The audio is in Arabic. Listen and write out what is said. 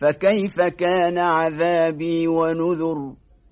فكيف كان عذابي ونذر